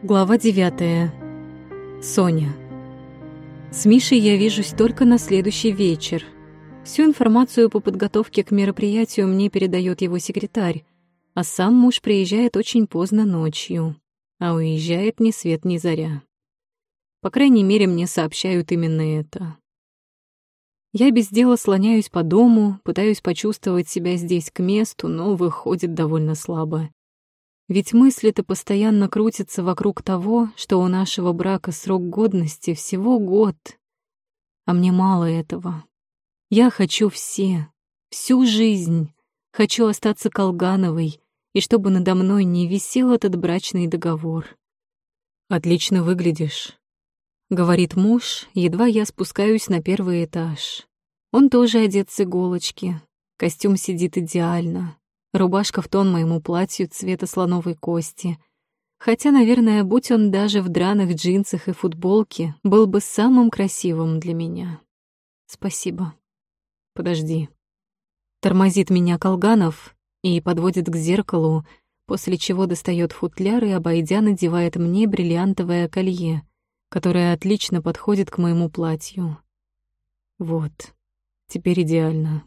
Глава 9. Соня. С Мишей я вижусь только на следующий вечер. Всю информацию по подготовке к мероприятию мне передает его секретарь, а сам муж приезжает очень поздно ночью, а уезжает ни свет ни заря. По крайней мере, мне сообщают именно это. Я без дела слоняюсь по дому, пытаюсь почувствовать себя здесь к месту, но выходит довольно слабо. Ведь мысли-то постоянно крутятся вокруг того, что у нашего брака срок годности всего год. А мне мало этого. Я хочу все, всю жизнь. Хочу остаться Колгановой, и чтобы надо мной не висел этот брачный договор. «Отлично выглядишь», — говорит муж, едва я спускаюсь на первый этаж. Он тоже одет с иголочки. Костюм сидит идеально, Рубашка в тон моему платью цвета слоновой кости. Хотя, наверное, будь он даже в драных джинсах и футболке, был бы самым красивым для меня. Спасибо. Подожди. Тормозит меня Колганов и подводит к зеркалу, после чего достает футляр и, обойдя, надевает мне бриллиантовое колье, которое отлично подходит к моему платью. Вот, теперь идеально.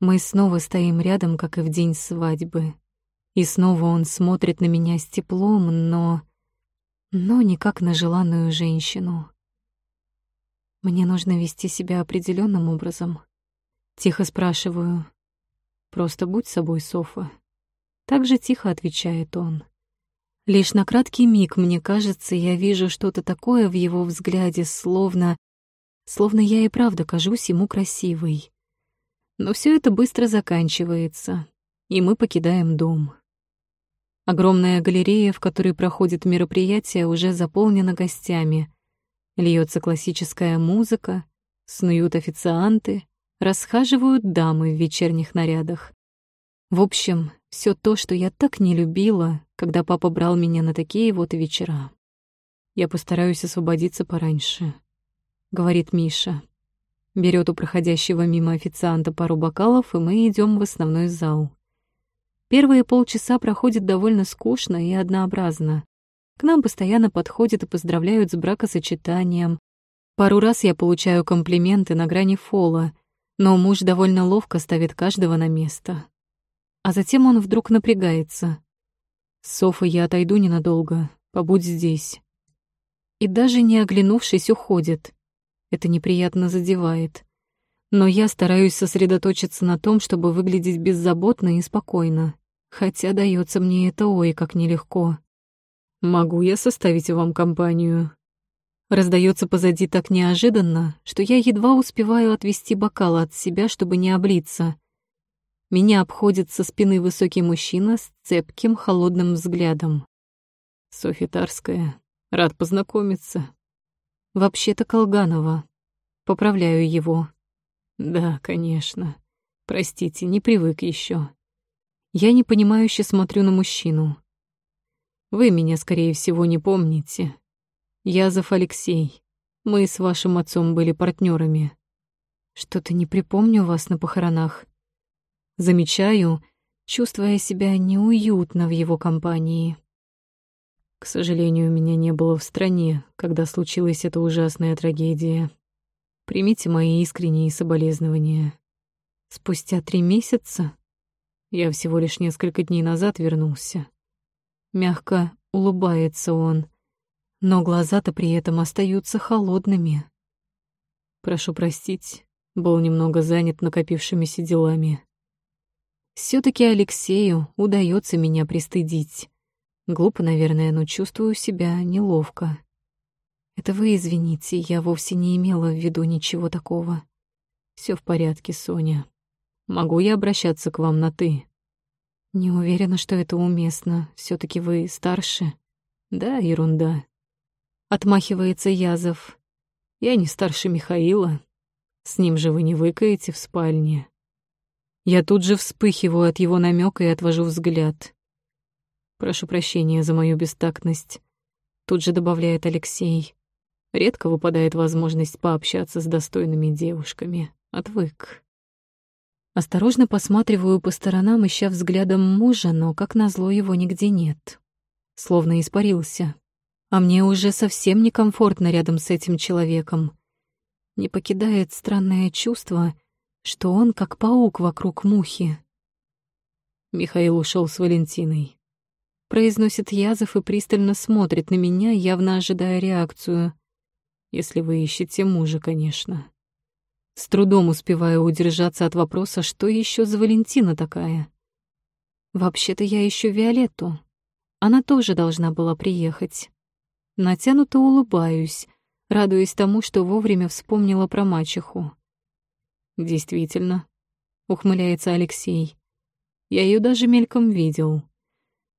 Мы снова стоим рядом, как и в день свадьбы. И снова он смотрит на меня с теплом, но... но не как на желанную женщину. Мне нужно вести себя определенным образом. Тихо спрашиваю. «Просто будь собой, Софа». Так же тихо отвечает он. Лишь на краткий миг, мне кажется, я вижу что-то такое в его взгляде, словно... Словно я и правда кажусь ему красивой. Но все это быстро заканчивается, и мы покидаем дом. Огромная галерея, в которой проходит мероприятие, уже заполнена гостями. Льется классическая музыка, снуют официанты, расхаживают дамы в вечерних нарядах. В общем, все то, что я так не любила, когда папа брал меня на такие вот вечера. Я постараюсь освободиться пораньше, говорит Миша. Берет у проходящего мимо официанта пару бокалов, и мы идем в основной зал. Первые полчаса проходят довольно скучно и однообразно. К нам постоянно подходят и поздравляют с бракосочетанием. Пару раз я получаю комплименты на грани фола, но муж довольно ловко ставит каждого на место. А затем он вдруг напрягается. «Софа, я отойду ненадолго, побудь здесь». И даже не оглянувшись, уходит. Это неприятно задевает. Но я стараюсь сосредоточиться на том, чтобы выглядеть беззаботно и спокойно. Хотя дается мне это ой, как нелегко. «Могу я составить вам компанию?» Раздается позади так неожиданно, что я едва успеваю отвести бокал от себя, чтобы не облиться. Меня обходит со спины высокий мужчина с цепким, холодным взглядом. Софья Тарская, рад познакомиться. Вообще-то Колганова. Поправляю его. Да, конечно. Простите, не привык еще. Я непонимающе смотрю на мужчину. Вы меня, скорее всего, не помните. Язов Алексей. Мы с вашим отцом были партнерами. Что-то не припомню вас на похоронах. Замечаю, чувствуя себя неуютно в его компании. К сожалению, меня не было в стране, когда случилась эта ужасная трагедия. Примите мои искренние соболезнования. Спустя три месяца я всего лишь несколько дней назад вернулся. Мягко улыбается он, но глаза-то при этом остаются холодными. Прошу простить, был немного занят накопившимися делами. все таки Алексею удается меня пристыдить. Глупо, наверное, но чувствую себя неловко. Это вы извините, я вовсе не имела в виду ничего такого. Все в порядке, Соня. Могу я обращаться к вам на «ты»?» Не уверена, что это уместно. все таки вы старше. Да, ерунда. Отмахивается Язов. Я не старше Михаила. С ним же вы не выкаете в спальне. Я тут же вспыхиваю от его намека и отвожу взгляд. Прошу прощения за мою бестактность. Тут же добавляет Алексей. Редко выпадает возможность пообщаться с достойными девушками. Отвык. Осторожно посматриваю по сторонам, ища взглядом мужа, но, как назло, его нигде нет. словно испарился. А мне уже совсем некомфортно рядом с этим человеком. Не покидает странное чувство, что он как паук вокруг мухи. Михаил ушел с Валентиной. Произносит Язов и пристально смотрит на меня, явно ожидая реакцию. Если вы ищете мужа, конечно. С трудом успеваю удержаться от вопроса, что еще за Валентина такая. Вообще-то я ищу Виолетту. Она тоже должна была приехать. Натянуто улыбаюсь, радуясь тому, что вовремя вспомнила про мачеху. «Действительно», — ухмыляется Алексей. «Я ее даже мельком видел.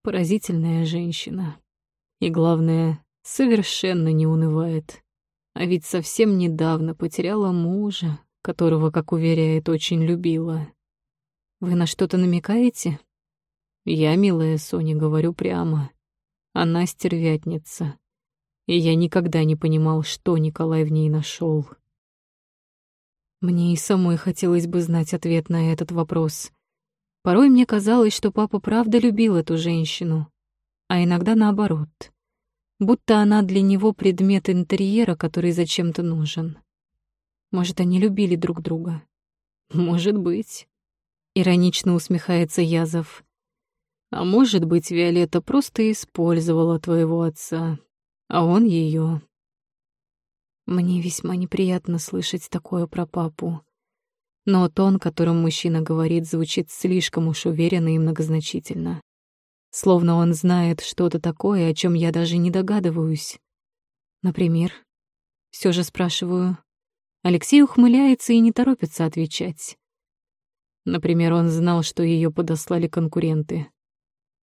Поразительная женщина. И главное, совершенно не унывает. А ведь совсем недавно потеряла мужа, которого, как уверяет, очень любила. Вы на что-то намекаете?» «Я, милая Соня, говорю прямо. Она стервятница. И я никогда не понимал, что Николай в ней нашел. Мне и самой хотелось бы знать ответ на этот вопрос. Порой мне казалось, что папа правда любил эту женщину, а иногда наоборот. Будто она для него предмет интерьера, который зачем-то нужен. Может, они любили друг друга? Может быть. Иронично усмехается Язов. А может быть, Виолетта просто использовала твоего отца, а он ее. Мне весьма неприятно слышать такое про папу. Но тон, которым мужчина говорит, звучит слишком уж уверенно и многозначительно. Словно он знает что-то такое, о чем я даже не догадываюсь. Например, все же спрашиваю. Алексей ухмыляется и не торопится отвечать. Например, он знал, что ее подослали конкуренты.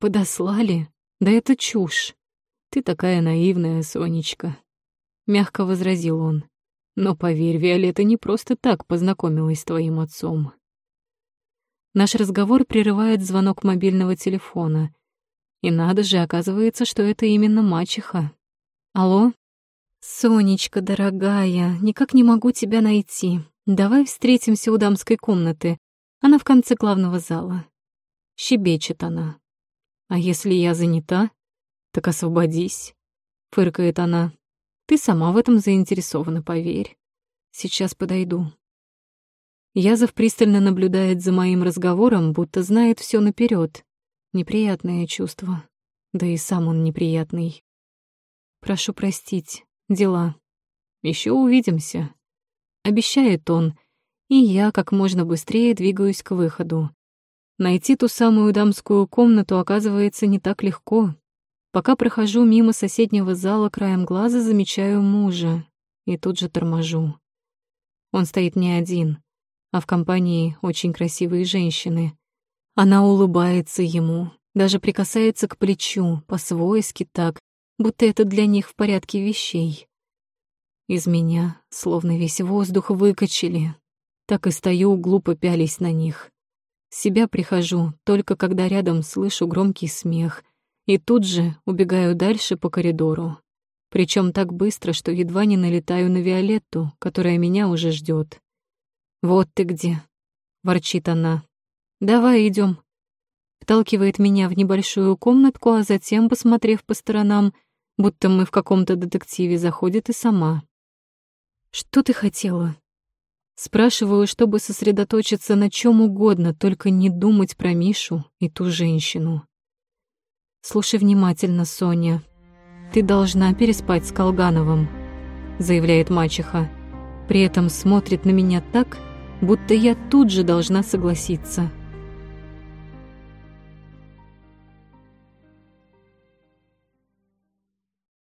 Подослали? Да это чушь. Ты такая наивная, Сонечка. — мягко возразил он. «Но поверь, Виолетта не просто так познакомилась с твоим отцом». Наш разговор прерывает звонок мобильного телефона. И надо же, оказывается, что это именно мачеха. «Алло?» «Сонечка, дорогая, никак не могу тебя найти. Давай встретимся у дамской комнаты. Она в конце главного зала». Щебечет она. «А если я занята? Так освободись», — фыркает она. Ты сама в этом заинтересована, поверь. Сейчас подойду. Язов пристально наблюдает за моим разговором, будто знает все наперед. Неприятное чувство. Да и сам он неприятный. Прошу простить. Дела. Еще увидимся. Обещает он, и я как можно быстрее двигаюсь к выходу. Найти ту самую дамскую комнату оказывается не так легко. Пока прохожу мимо соседнего зала, краем глаза замечаю мужа и тут же торможу. Он стоит не один, а в компании очень красивые женщины. Она улыбается ему, даже прикасается к плечу, по-свойски так, будто это для них в порядке вещей. Из меня словно весь воздух выкачали. Так и стою, глупо пялись на них. себя прихожу, только когда рядом слышу громкий смех — и тут же убегаю дальше по коридору. Причем так быстро, что едва не налетаю на Виолетту, которая меня уже ждет. «Вот ты где!» — ворчит она. «Давай идем. Вталкивает меня в небольшую комнатку, а затем, посмотрев по сторонам, будто мы в каком-то детективе, заходит и сама. «Что ты хотела?» Спрашиваю, чтобы сосредоточиться на чем угодно, только не думать про Мишу и ту женщину. «Слушай внимательно, Соня. Ты должна переспать с Колгановым», — заявляет мачеха. При этом смотрит на меня так, будто я тут же должна согласиться.